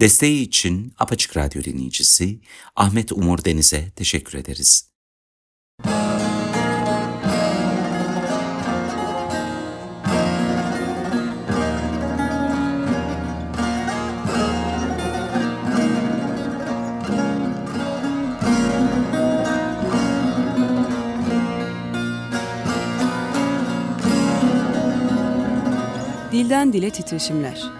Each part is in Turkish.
Desteği için Apaçık Radyo dinleyicisi Ahmet Umur Deniz'e teşekkür ederiz. Dilden Dile Titreşimler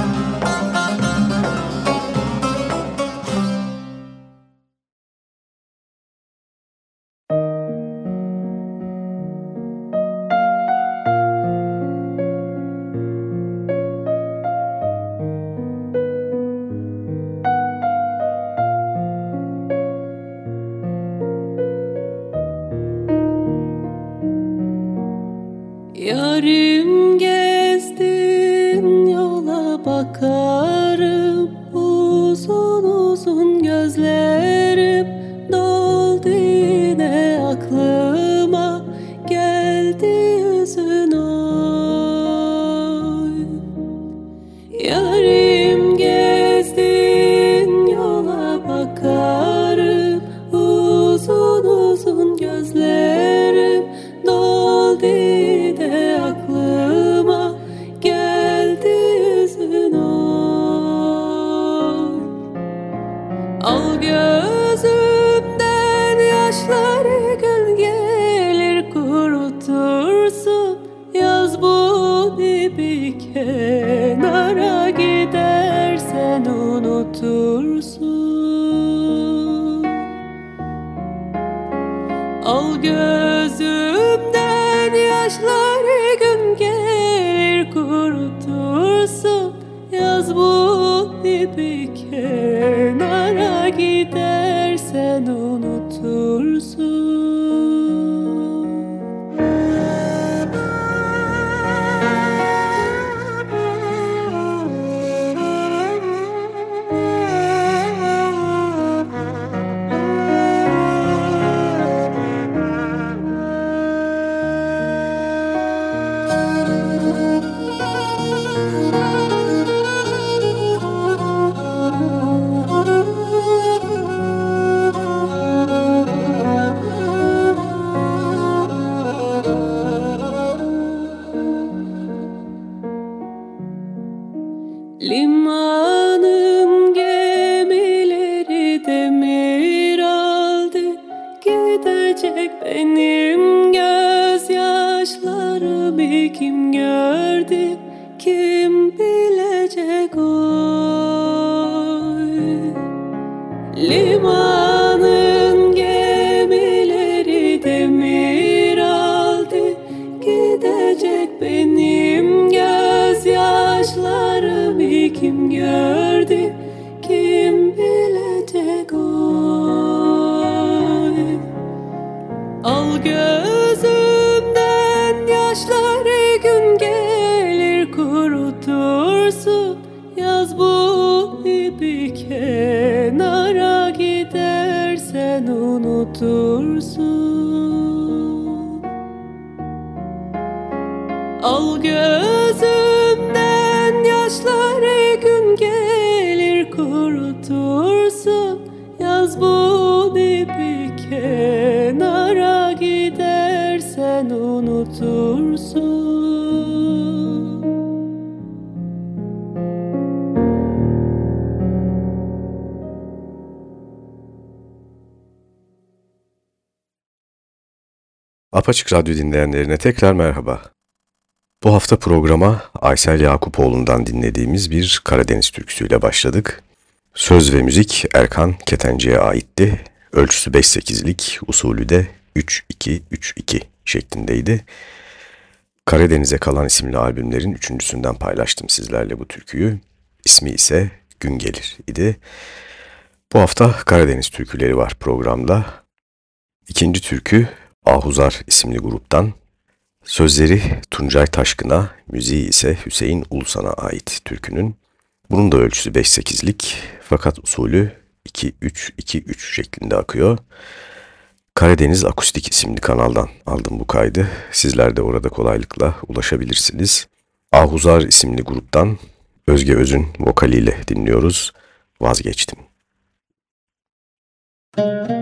kenara gidersen unutursun. Al gözümden yaşları gün gelir kurutursun. Yaz bu ipi Gözümden yaşlar gün gelir kurutursun. Yaz bu ipi kenara gidersen unutursun. Apaçık Radyo dinleyenlerine tekrar merhaba. Bu hafta programa Aysel Yakupoğlu'ndan dinlediğimiz bir Karadeniz türküsüyle başladık. Söz ve müzik Erkan Ketenci'ye aitti. Ölçüsü 5-8'lik, usulü de 3-2-3-2 şeklindeydi. Karadeniz'e kalan isimli albümlerin üçüncüsünden paylaştım sizlerle bu türküyü. İsmi ise Gün Gelir idi. Bu hafta Karadeniz türküleri var programda. İkinci türkü Ahuzar isimli gruptan. Sözleri Tuncay Taşkın'a, müziği ise Hüseyin Ulusan'a ait türkünün. Bunun da ölçüsü 5-8'lik fakat usulü 2-3-2-3 şeklinde akıyor. Karadeniz Akustik isimli kanaldan aldım bu kaydı. Sizler de orada kolaylıkla ulaşabilirsiniz. Ahuzar isimli gruptan Özge Öz'ün vokaliyle dinliyoruz. Vazgeçtim. Müzik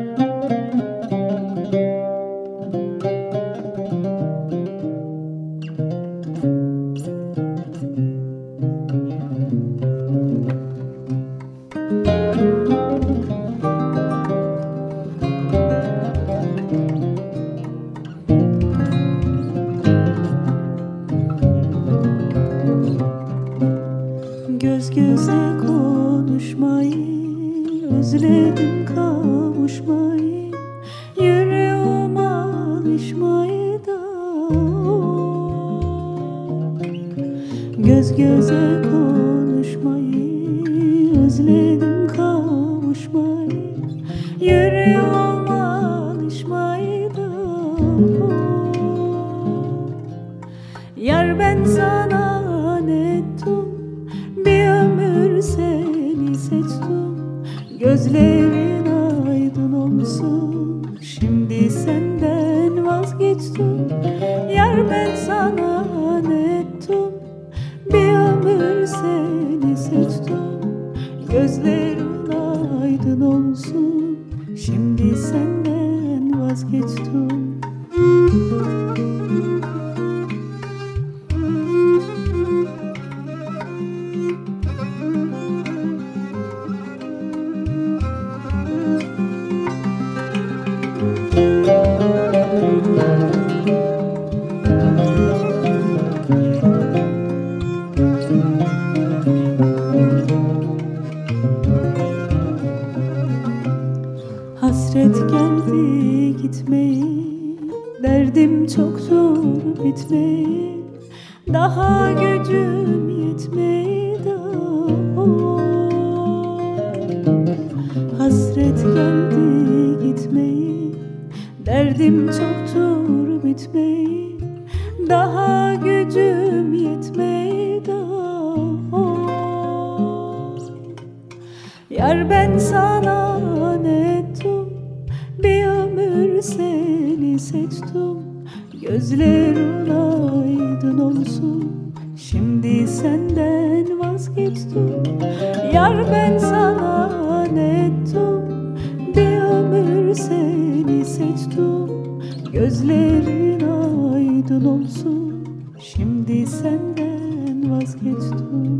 Daha gücüm yetmeydi Hasret geldi gitmeyi Derdim çoktur bitmeyi. Daha gücüm yetmeydi Yar ben sana ne ettim? Bir ömür seni seçtim Gözlerin aydın olsun. Şimdi senden vazgeçtim. Yar ben sana ne ettim? Bir ömür seni seçtim. Gözlerin aydın olsun. Şimdi senden vazgeçtim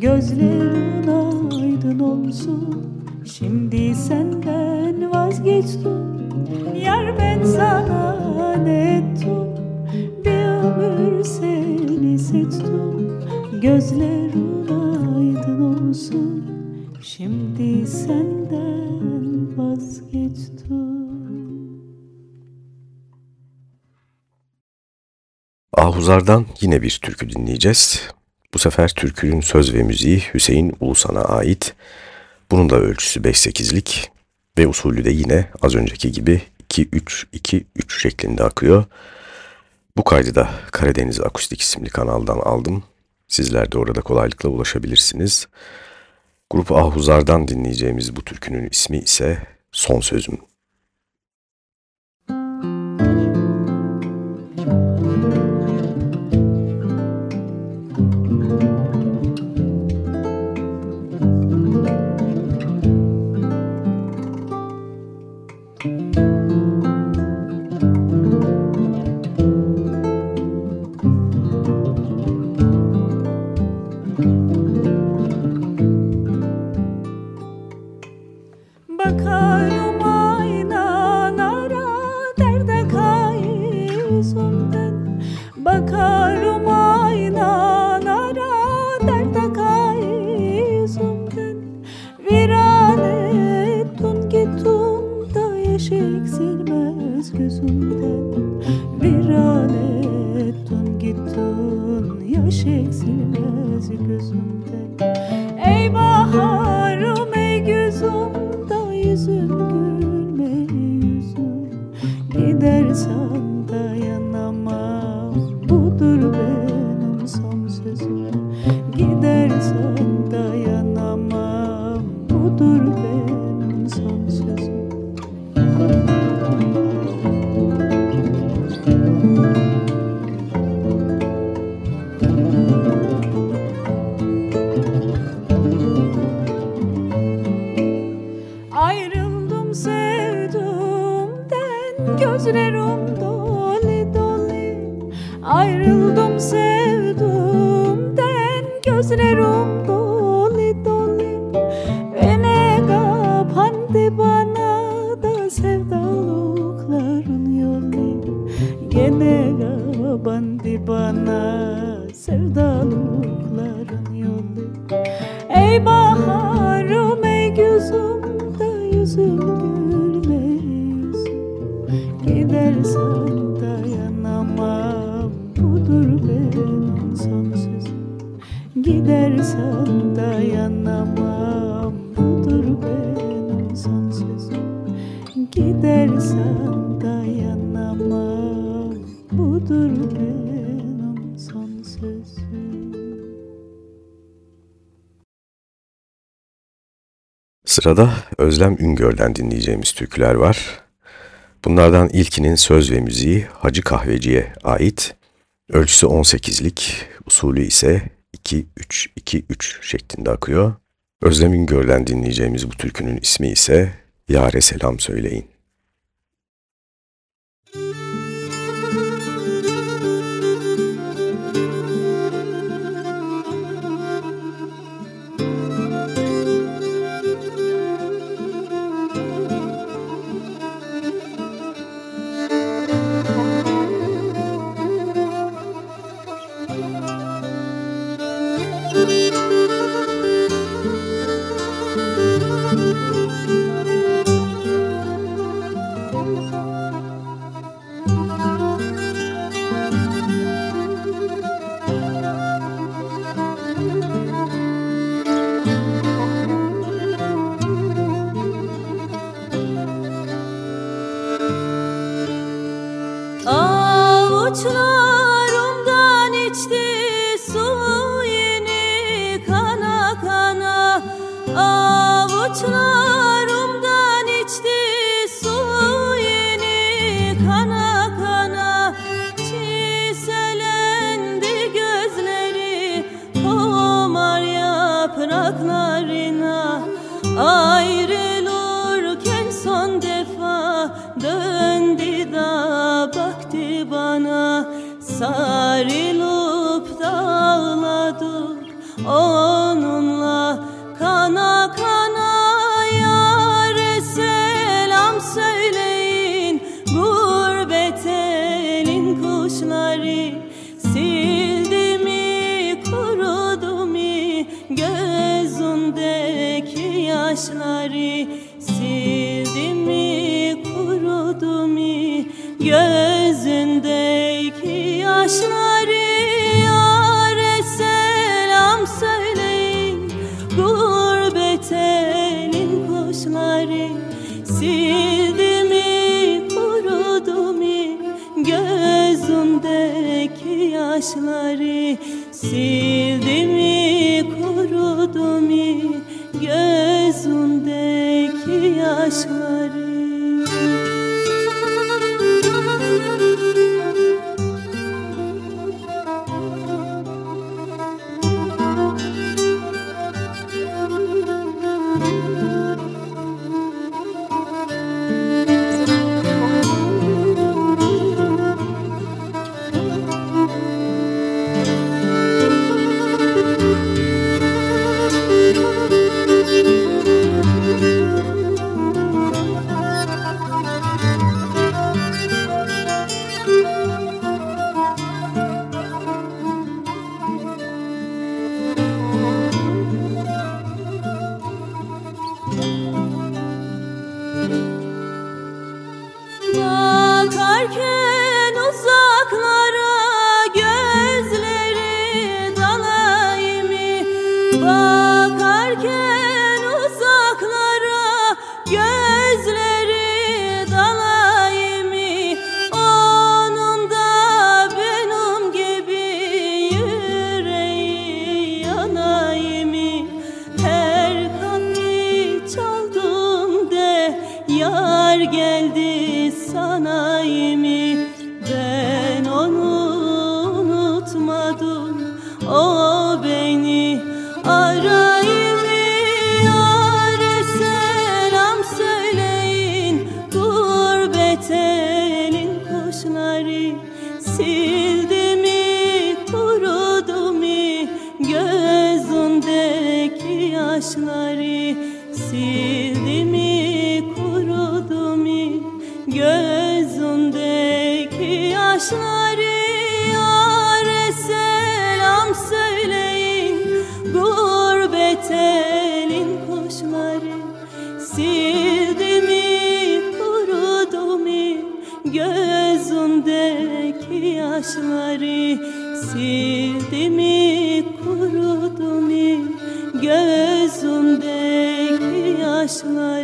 Gözlerin aydın olsun. Şimdi senden vazgeçtim. Yar ben sana ne ettim? Bir ömür seni seçtim. Gözlerin aydın olsun. Şimdi senden vazgeçtim. Ahuzar'dan yine bir türkü dinleyeceğiz. Bu sefer türkünün söz ve müziği Hüseyin Ulusan'a ait. Bunun da ölçüsü 5-8'lik ve usulü de yine az önceki gibi 2-3-2-3 şeklinde akıyor. Bu kaydı da Karadeniz Akustik isimli kanaldan aldım. Sizler de orada kolaylıkla ulaşabilirsiniz. Grup Ahuzar'dan dinleyeceğimiz bu türkünün ismi ise Son Sözüm. Gesicht küssen. Sırada Özlem Üngör'den dinleyeceğimiz türküler var. Bunlardan ilkinin söz ve müziği Hacı Kahveci'ye ait. Ölçüsü 18'lik, usulü ise 2-3-2-3 şeklinde akıyor. Özlem Üngör'den dinleyeceğimiz bu türkünün ismi ise Yare Selam Söyleyin. taşları sildi mi kurudu mi? Gözündeki yaşları yare selam söyleyin. Gurbet elin kuşları sildi mi kurudu mi? Gözündeki yaşları sildi mi kurudu mi? Göz gözündeki yaş yar geldi sana sanaymış. sildi mi kurudu mi gözümdeki yaşlar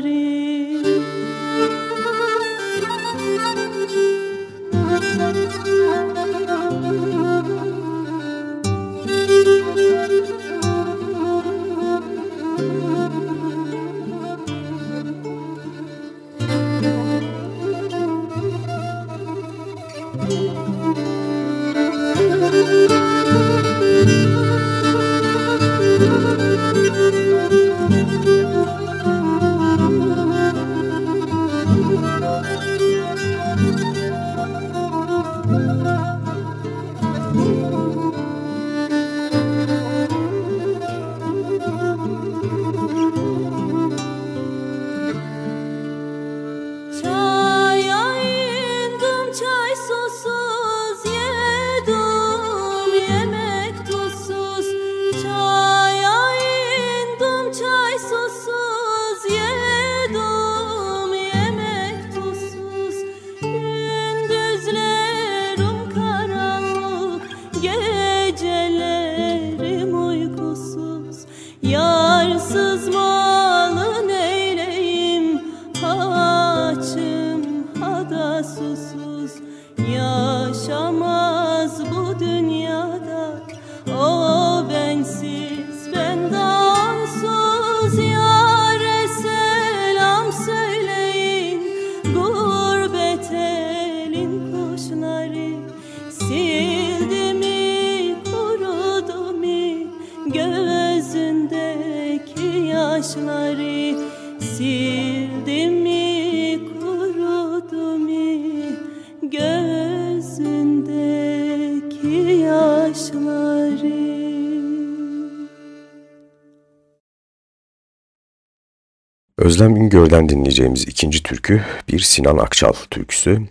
Özlem Üngör'den dinleyeceğimiz ikinci türkü bir Sinan Akçal türküsü.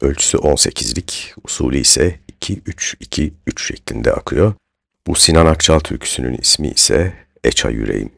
Ölçüsü 18'lik, usulü ise 2-3-2-3 şeklinde akıyor. Bu Sinan Akçal türküsünün ismi ise Eça Yüreğim.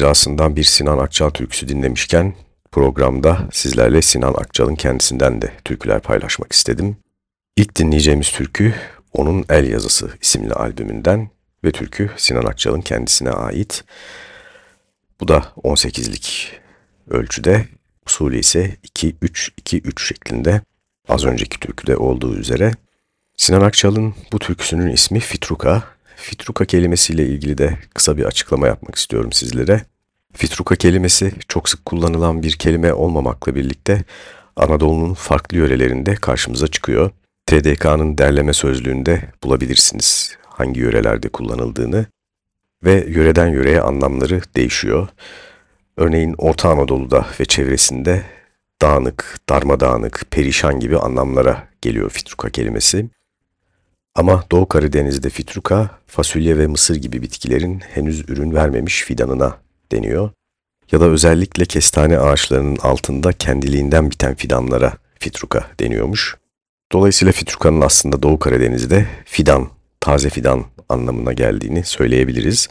İcrasından bir Sinan Akçal türküsü dinlemişken programda sizlerle Sinan Akçal'ın kendisinden de türküler paylaşmak istedim. İlk dinleyeceğimiz türkü onun El Yazısı isimli albümünden ve türkü Sinan Akçal'ın kendisine ait. Bu da 18'lik ölçüde, usulü ise 2-3-2-3 şeklinde az önceki türküde olduğu üzere. Sinan Akçal'ın bu türküsünün ismi Fitruka. Fitruka kelimesiyle ilgili de kısa bir açıklama yapmak istiyorum sizlere. Fitruka kelimesi çok sık kullanılan bir kelime olmamakla birlikte Anadolu'nun farklı yörelerinde karşımıza çıkıyor. TDK'nın derleme sözlüğünde bulabilirsiniz hangi yörelerde kullanıldığını ve yöreden yöreye anlamları değişiyor. Örneğin Orta Anadolu'da ve çevresinde dağınık, darmadağınık, perişan gibi anlamlara geliyor fitruka kelimesi. Ama Doğu Karadeniz'de fitruka, fasulye ve mısır gibi bitkilerin henüz ürün vermemiş fidanına deniyor. Ya da özellikle kestane ağaçlarının altında kendiliğinden biten fidanlara fitruka deniyormuş. Dolayısıyla fitrukanın aslında Doğu Karadeniz'de fidan, taze fidan anlamına geldiğini söyleyebiliriz.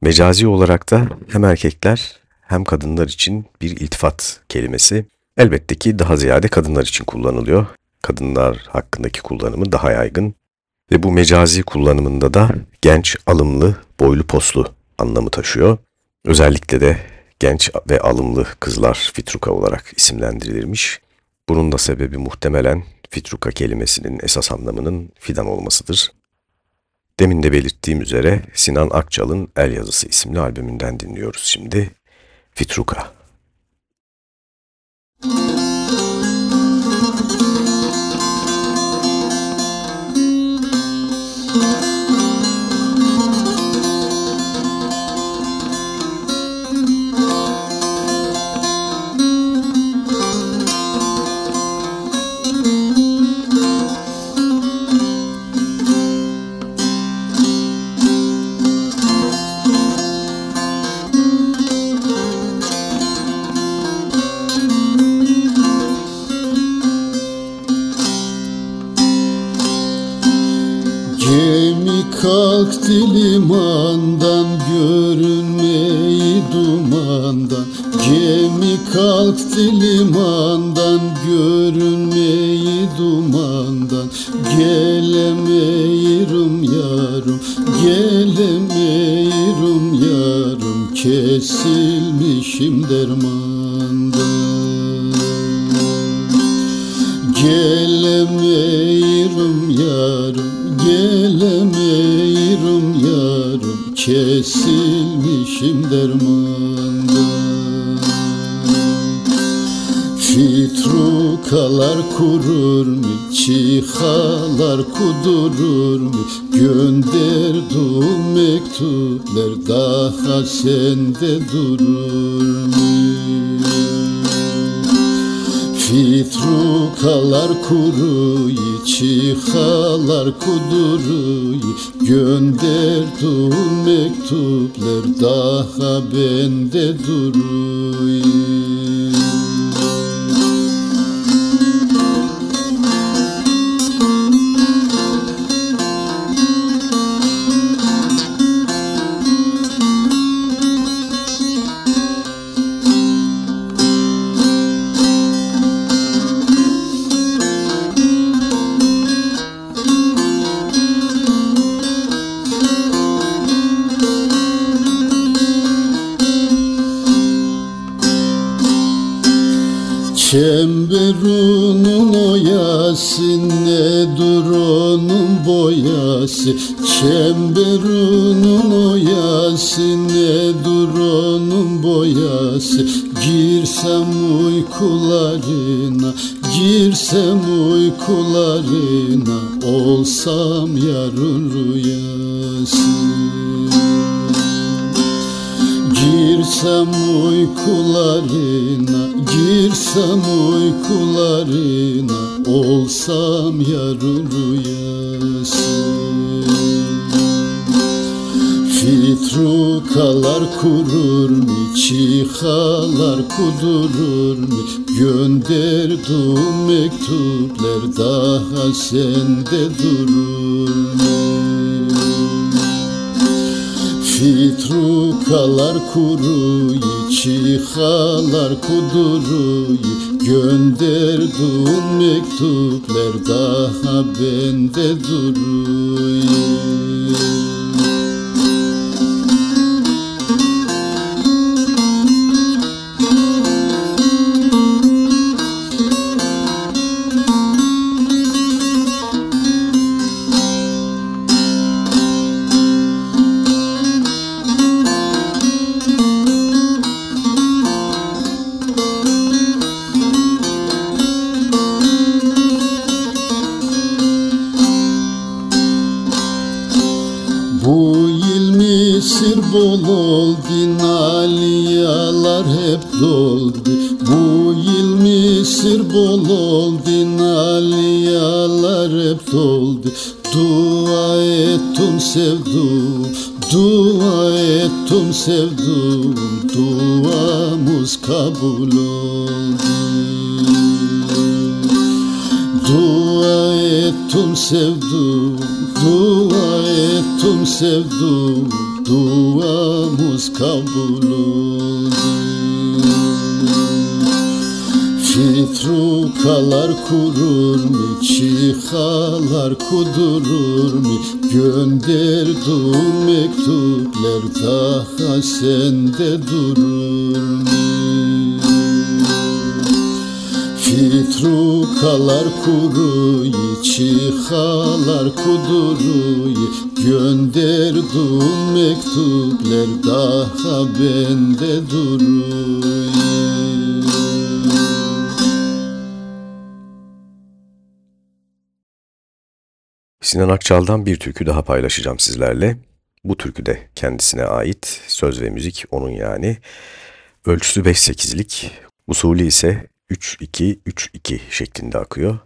Mecazi olarak da hem erkekler hem kadınlar için bir iltifat kelimesi. Elbette ki daha ziyade kadınlar için kullanılıyor. Kadınlar hakkındaki kullanımı daha yaygın. Ve bu mecazi kullanımında da genç, alımlı, boylu poslu anlamı taşıyor. Özellikle de genç ve alımlı kızlar fitruka olarak isimlendirilirmiş. Bunun da sebebi muhtemelen fitruka kelimesinin esas anlamının fidan olmasıdır. Demin de belirttiğim üzere Sinan Akçal'ın El Yazısı isimli albümünden dinliyoruz şimdi. Fitruka. Gemi kalktı limandan görünmeyi dumandan. Gemi kalktı limandan görünmeyi dumandan. Gelemeyirim yarım gelemeyirim yarım. Kesilmişim dermandan. Gelemeyirim yarım, gelemeyirim yarım Kesilmişim dermandan. Fitrukalar kurur mu, çihalar kudurur mu? Gönderduğum mektuplar daha sende durur mu Fitrukalar kuruyu, çihalar kuduruyu Gönderduğum mektuplar daha bende duruyor oyası nedir onun boyası? Çemberunun oyası nedir onun boyası? Girsem uykularına Girsem uykularına Olsam yarın rüyası Girsem uykularına, girsem uykularına Olsam yarın rüyası. Fitrukalar kurur mu, çihalar kudurur mu? Gönderduğum mektuplar daha sende durur mu Fitrukalar kuruyu, çihalar kuduruyu Gönderduğum mektuplar daha bende duruyor Bol oldu, aliyalar hep doldu. Bu yıl Mısır bol oldu, aliyalar hep doldu. Dua ettim sevdum, dua ettim sevdum, duamız kabul oldu. Dua ettim sevdum, dua ettim sevdum Duamız kabul oldu Fitrukalar kurur mu, çihalar kudurur mu? Gönderduğum mektuplar daha sende durur mu Zukalar kuruyi, çihalar kuduruyi Gönderdun mektupler daha bende duruyi Sinan Akçal'dan bir türkü daha paylaşacağım sizlerle. Bu türkü de kendisine ait. Söz ve müzik onun yani. Ölçüsü 5-8'lik, usulü ise 3-2-3-2 şeklinde akıyor.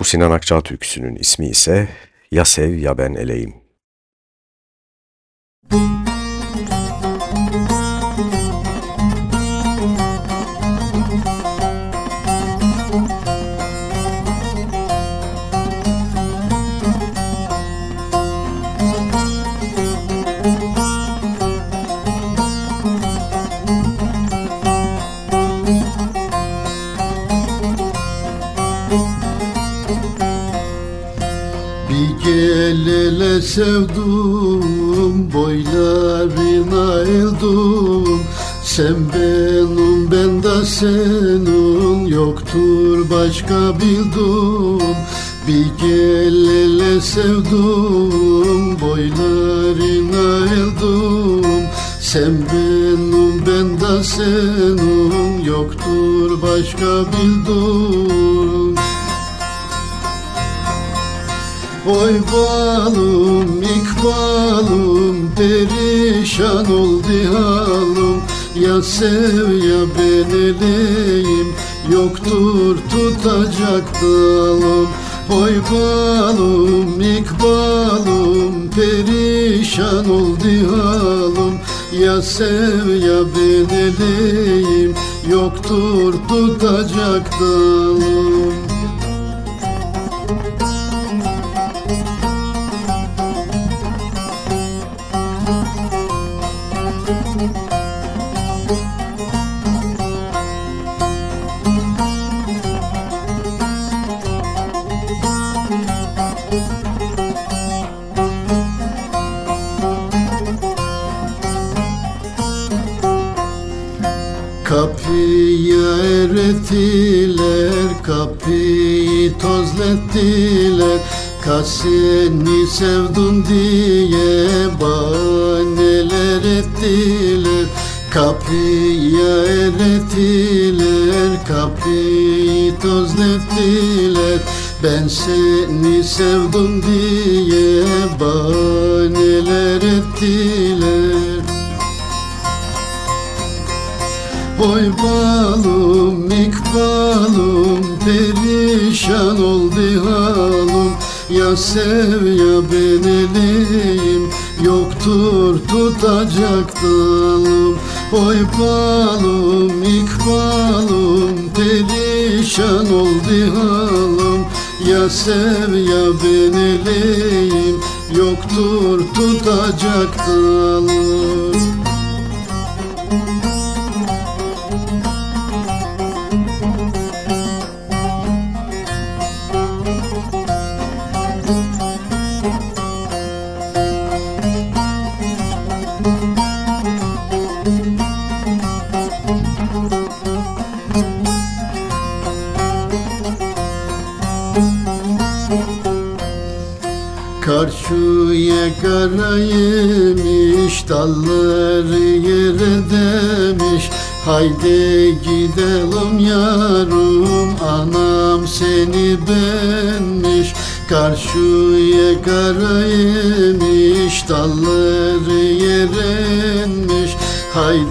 Bu Sinan Akçal türküsünün ismi ise Ya Sev Ya Ben Eleyim. Bir gel ele sevdum Boylarına eldum. Sen benim ben de senin Yoktur başka bildim Bir gel ele sevdum Boylarına eldum. Sen benim ben de senin Yoktur başka bildim Oy balım, ikbalım, perişan oldu halım Ya sev ya ben eleyim, yoktur tutacak dalım. Oy balım, ikbalım, perişan oldu halım Ya sev ya ben eleyim, yoktur tutacak dalım erettiler, kapıyı tozlettiler. Kaseni sevdum diye bahaneler ettiler. Kapıya erettiler, kapıyı tozlettiler. Ben seni sevdim diye bahaneler ettiler. Oy balım, ikbalım, perişan oldu halım Ya sev ya ben eleyim, yoktur tutacak dalım. Oy balım, ikbalım, perişan oldu halım Ya sev ya ben eleyim, yoktur tutacak dalım Haydi gidelim yarım anam seni benmiş. Karşıya karaymış dalları yerenmiş. Haydi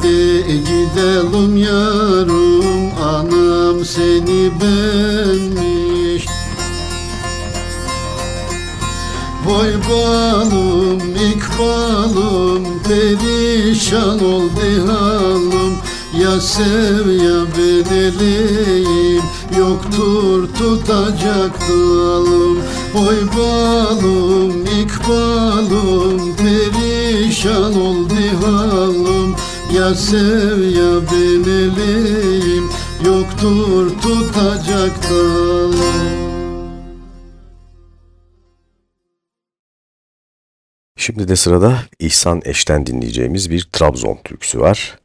Ya sev ya ben eleyim, yoktur tutacak dalım Vay balım, ikbalım, perişan oldu halım Ya sev ya ben eleyim, yoktur tutacak dalım Şimdi de sırada İhsan Eş'ten dinleyeceğimiz bir Trabzon türküsü var.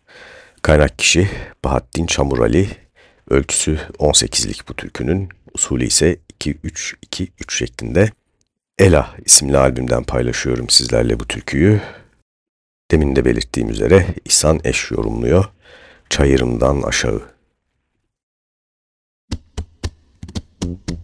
Kaynak kişi Bahattin Çamurali, ölçüsü 18'lik bu türkünün, usulü ise 2-3-2-3 şeklinde. Ela isimli albümden paylaşıyorum sizlerle bu türküyü. Demin de belirttiğim üzere İhsan Eş yorumluyor. Çayırımdan aşağı. Müzik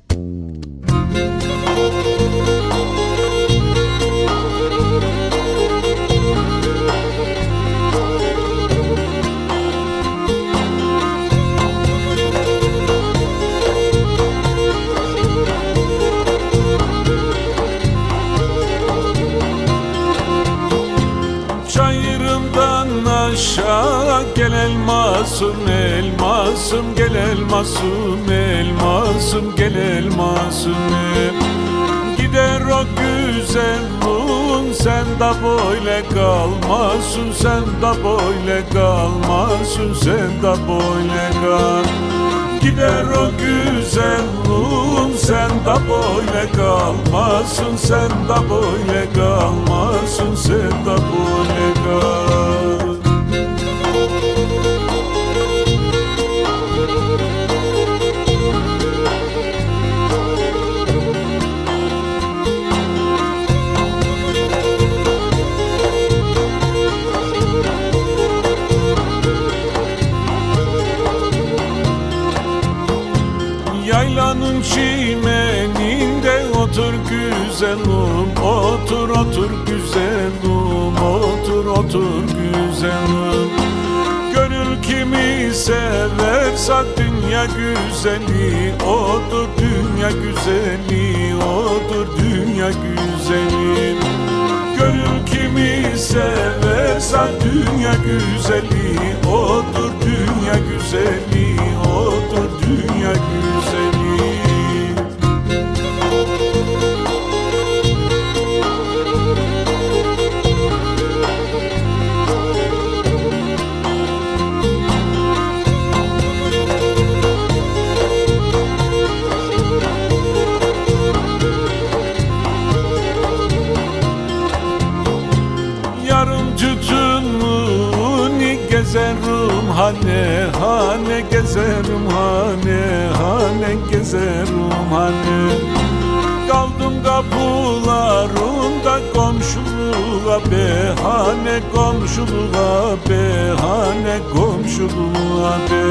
elmasım elmasım gel elmasım elmasım gel elmasım Gider o güzelliğin sen de böyle kalmasın sen de böyle kalmasın sen de böyle kal. Gider o güzelliğin sen de böyle kalmasın sen de böyle kalmasın sen de böyle kal güzelim Otur otur güzelim Otur otur güzelim Gönül kimi severse dünya güzeli. Odur dünya güzeli. Odur dünya güzeli. Gönül kimi severse dünya güzeli. Odur dünya güzeli. Odur dünya güzeli gezerim hane hane gezerim hane hane gezerim hane. Kaldım kapılarında komşuluğa behane komşuluğa behane komşuluğa be.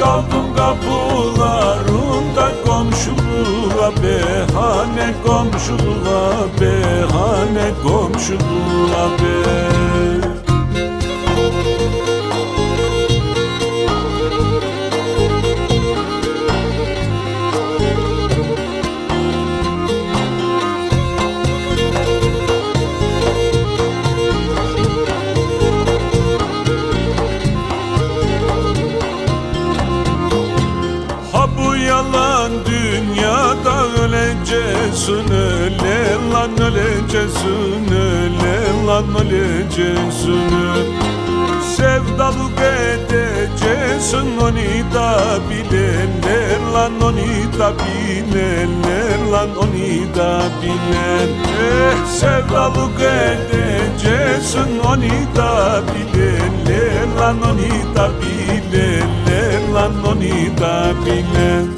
Kaldım kapılarında komşuluğa behane komşuluğa behane komşuluğa be öleceksin öyle lan öleceksin öyle lan öleceksin Sevdalık edeceksin onu da bilenler lan onu da bilenler lan onu da bilen Eh sevdalık edeceksin onu da bilenler lan onu da bilenler lan onu da bilen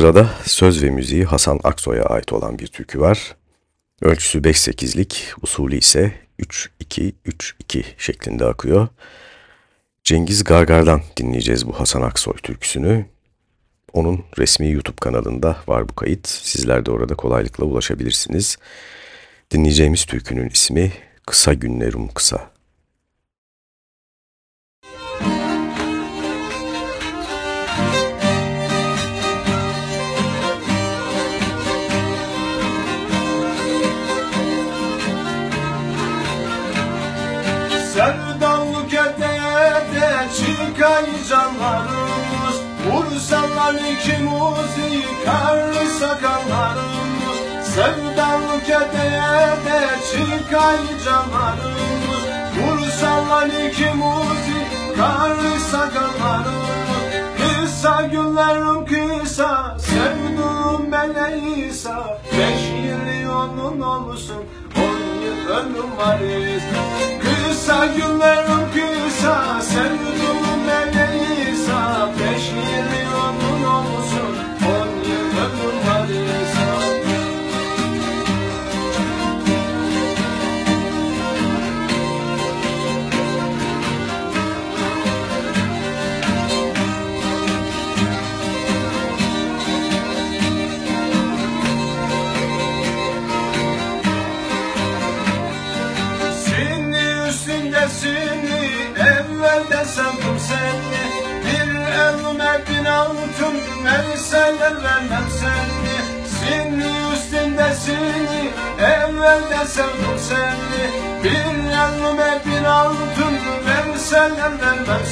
Sırada söz ve müziği Hasan Aksoy'a ait olan bir türkü var. Ölçüsü 5-8'lik, usulü ise 3-2-3-2 şeklinde akıyor. Cengiz Gargar'dan dinleyeceğiz bu Hasan Aksoy türküsünü. Onun resmi YouTube kanalında var bu kayıt. Sizler de orada kolaylıkla ulaşabilirsiniz. Dinleyeceğimiz türkünün ismi Kısa Günlerim Kısa. Vursalar ikimiz yıkarlı sakallarımız Sevdalık ede de çıkay canlarımız Vursalar ikimiz yıkarlı sakallarımız. Kısa günlerim kısa Sevduğum beleysa Beş yıl onun olsun On yıl ömrüm var Kısa günlerim kısa Sevduğum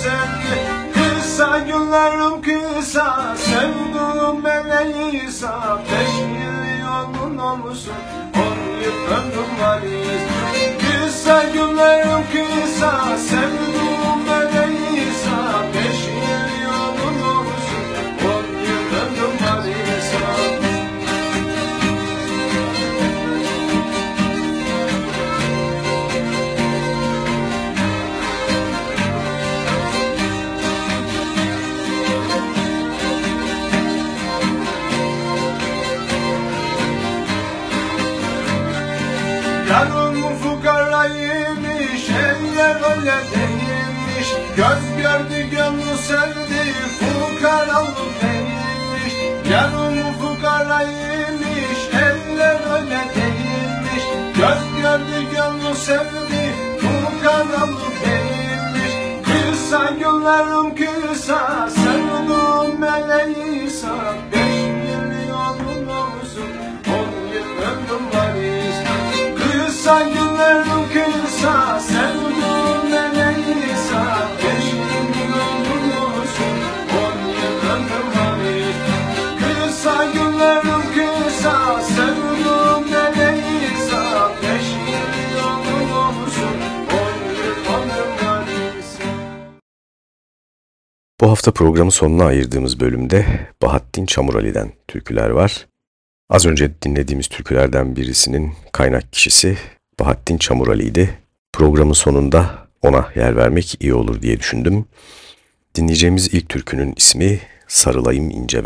seni Kısa günlerim kısa sevduğum Günlerim kısa sevduğum meleğisa Beş yıl yolun olsun on yıl ömrüm var. Kısa Hafta programın sonuna ayırdığımız bölümde Bahattin Çamurali'den türküler var. Az önce dinlediğimiz türkülerden birisinin kaynak kişisi Bahattin Çamurali'ydi. Programın sonunda ona yer vermek iyi olur diye düşündüm. Dinleyeceğimiz ilk türkünün ismi Sarılayım İnce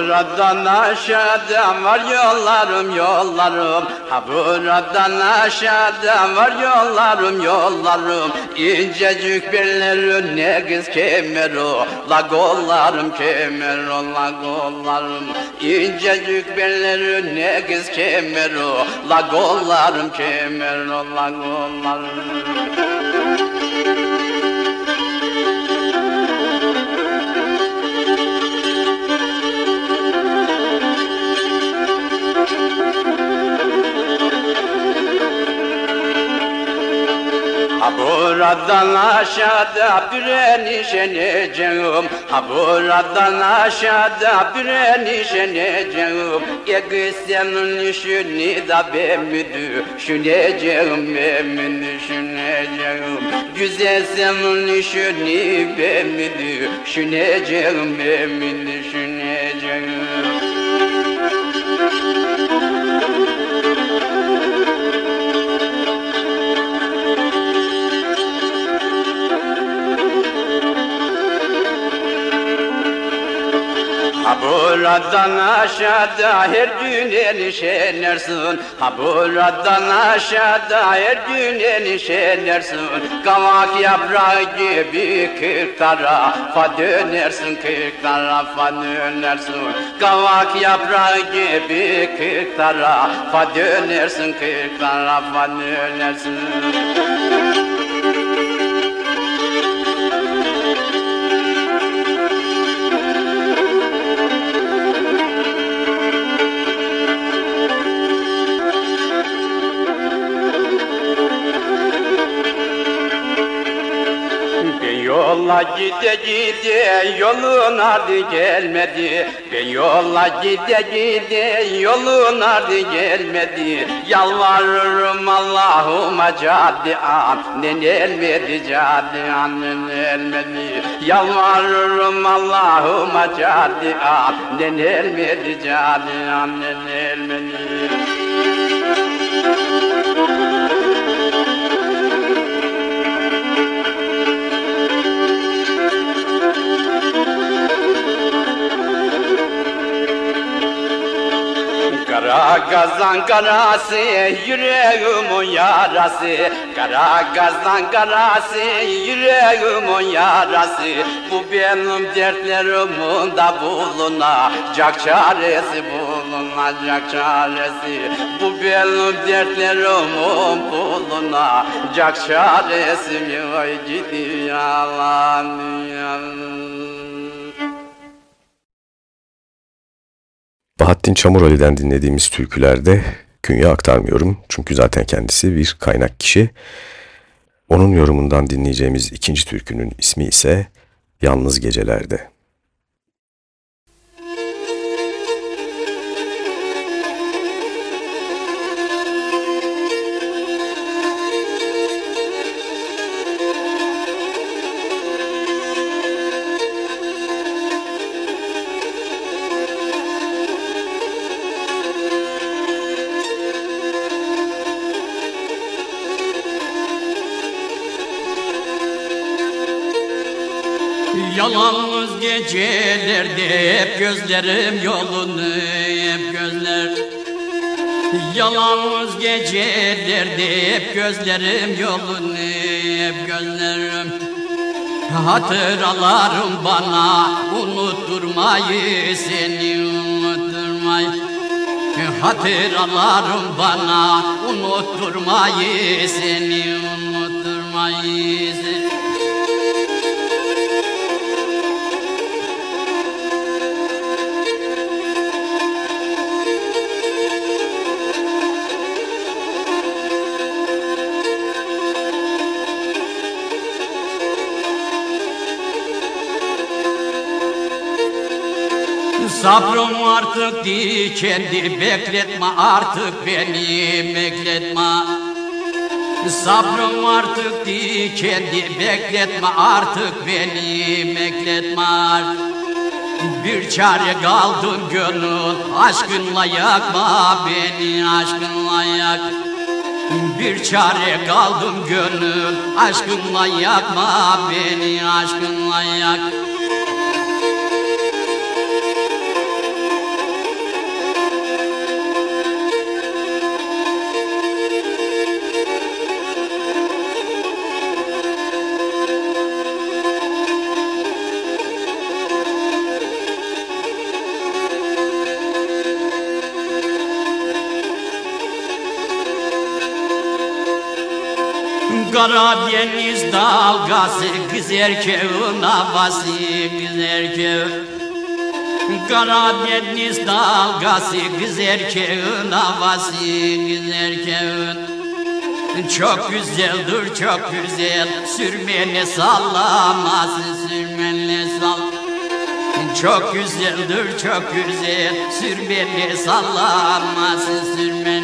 buradan aşağıdan var yollarım yollarım. Ha buradan aşağıdan var yollarım yollarım. İncecik bellerin ne kız kemer o. La kollarım kemer o la kollarım İncecik bellerin ne kız kemer o. La kollarım kemer o la kollarım Ha buradan aşağıda bir nişeneceğim Ha buradan aşağıda bir nişeneceğim Ya kız senin işini da ben mi düşüneceğim? Ben mi düşüneceğim? Güzel senin işini ben mi düşüneceğim? Ben mi düşüneceğim buradan aşağıda her gün erişenersin Ha buradan aşağıda her gün erişenersin Kavak yaprağı gibi kırk tarafa dönersin Kırk tarafa dönersin. Kavak yaprağı gibi kırk tarafa dönersin Kırk tarafa dönersin yolla gide gide yolun ardı gelmedi. Ben yolla gide gide yolun ardı gelmedi. Yalvarırım Allah'ıma caddi annen elmedi caddi annen elmedi Yalvarırım Allah'ıma caddi annen elmedi caddi annen elmedi Kara gazdan karası yüreğimin yarası. Kara gazdan karası yüreğimin yarası. Bu benim dertlerimin da bulunacak çaresi bulunacak çaresi. Bu benim dertlerimin bulunacak çaresi Vay gidiyor yalan yalan Bahattin Çamurali'den dinlediğimiz türkülerde künye aktarmıyorum. Çünkü zaten kendisi bir kaynak kişi. Onun yorumundan dinleyeceğimiz ikinci türkünün ismi ise Yalnız Gecelerde. Yalnız gecelerde hep gözlerim yolunu hep gözler. Yalnız gecelerde hep gözlerim yolunu hep gözlerim. Hatıralarım bana unutturmayı seni unutturmayı. Hatıralarım bana unutturmayı seni unutturmayı seni Sabrım artık dikendi bekletme artık beni bekletme. Sabrım artık dikendi bekletme artık beni bekletme. Bir çare kaldım gönül aşkınla yakma beni aşkınla yak. Bir çare kaldım gönül aşkınla yakma beni aşkınla yak Karadeniz dalgası kız erkeğin havası kız erkeğin Karadeniz dalgası kız erkeğin havası kız erkeğin çok güzeldir çok güzel Sürmene sallamasın sürmene sall Çok güzeldir çok güzel Sürmene sallamasın sürmene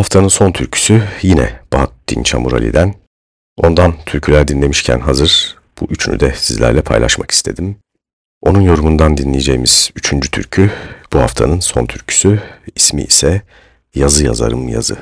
haftanın son türküsü yine Bahattin Çamurali'den. Ondan türküler dinlemişken hazır bu üçünü de sizlerle paylaşmak istedim. Onun yorumundan dinleyeceğimiz üçüncü türkü bu haftanın son türküsü. İsmi ise Yazı Yazarım Yazı.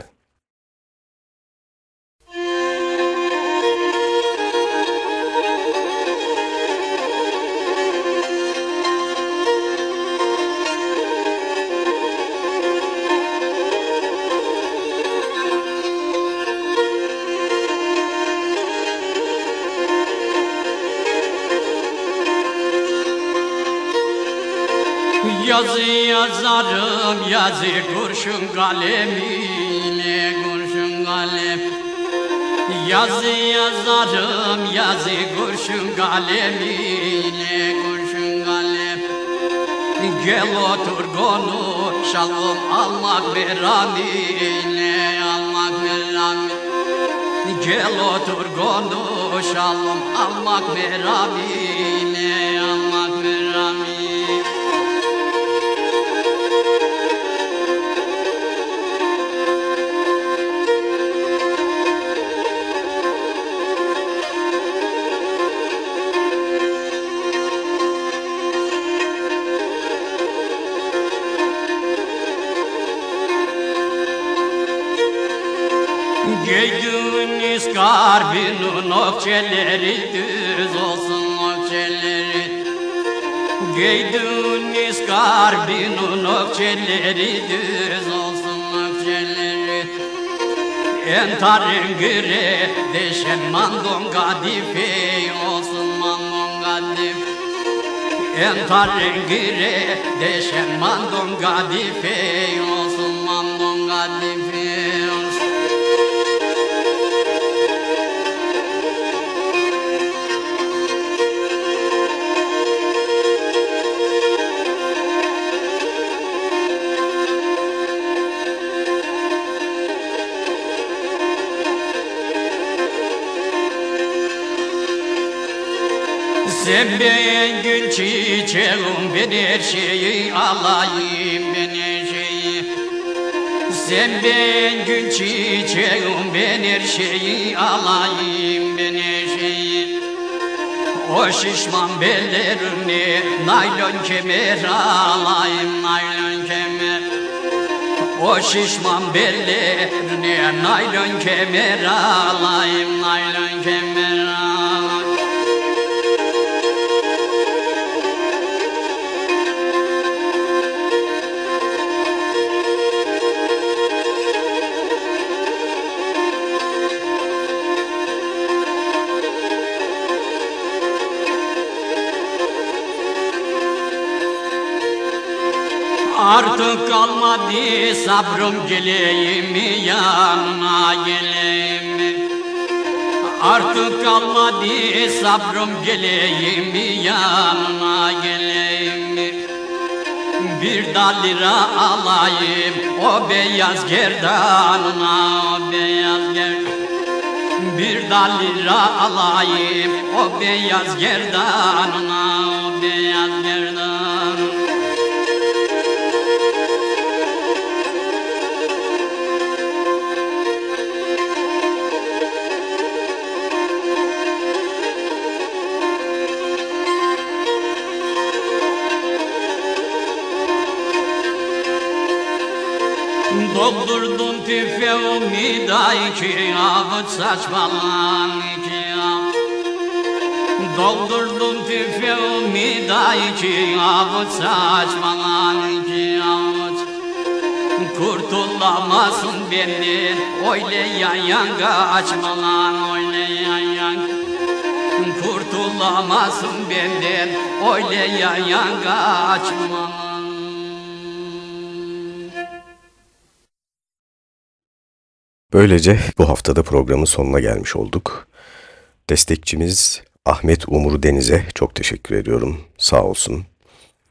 Yazı yazarım yazı kurşun kalemiyle kurşun kalem. Yazı yazarım yazı kurşun kalemiyle kurşun kalem. Gel otur konuşalım almak meramiyle almak merami Gel otur konuşalım almak meramiyle karbinin okçeleri düz olsun okçeleri Giydiğiniz karbinin okçeleri düz olsun okçeleri Entarın güre deşen mandon kadife olsun mandon kadife Entarın güre deşen mandon kadife olsun ben her şeyi alayım ben her şeyi. Sen ben gül çiçeğim ben her şeyi alayım ben şeyi. O şişman bellerini naylon kemer alayım naylon kemer. O şişman bellerini naylon kemer alayım naylon Artık kalmadı sabrım geleyim mi yanına geleyim? Artık kalmadı sabrım geleyim mi yanına geleyim? Bir dal alayım o beyaz gerdanına o beyaz gerdanına bir dal alayım o beyaz gerdanına Doldurdum tüfeğimi da iki avuç saçmalan iki avuç Doldurdum tüfeğimi da iki avuç saçmalan iki avuç Kurtulamazsın benden öyle yayan kaçmalan öyle yayan Kurtulamazsın benden öyle yayan kaçmalan Böylece bu haftada programın sonuna gelmiş olduk. Destekçimiz Ahmet Umur Deniz'e çok teşekkür ediyorum. Sağ olsun.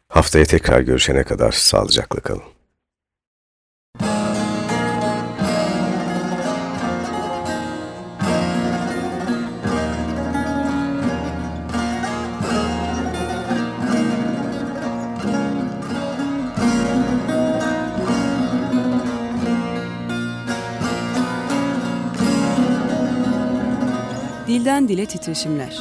Haftaya tekrar görüşene kadar sağlıcakla kalın. Dilden Dile Titreşimler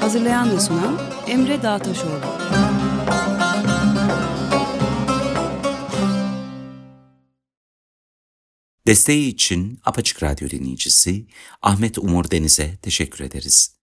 Hazırlayan ve sunan Emre Dağtaşoğlu. Desteği için Apaçık Radyo dinleyicisi Ahmet Umur Deniz'e teşekkür ederiz.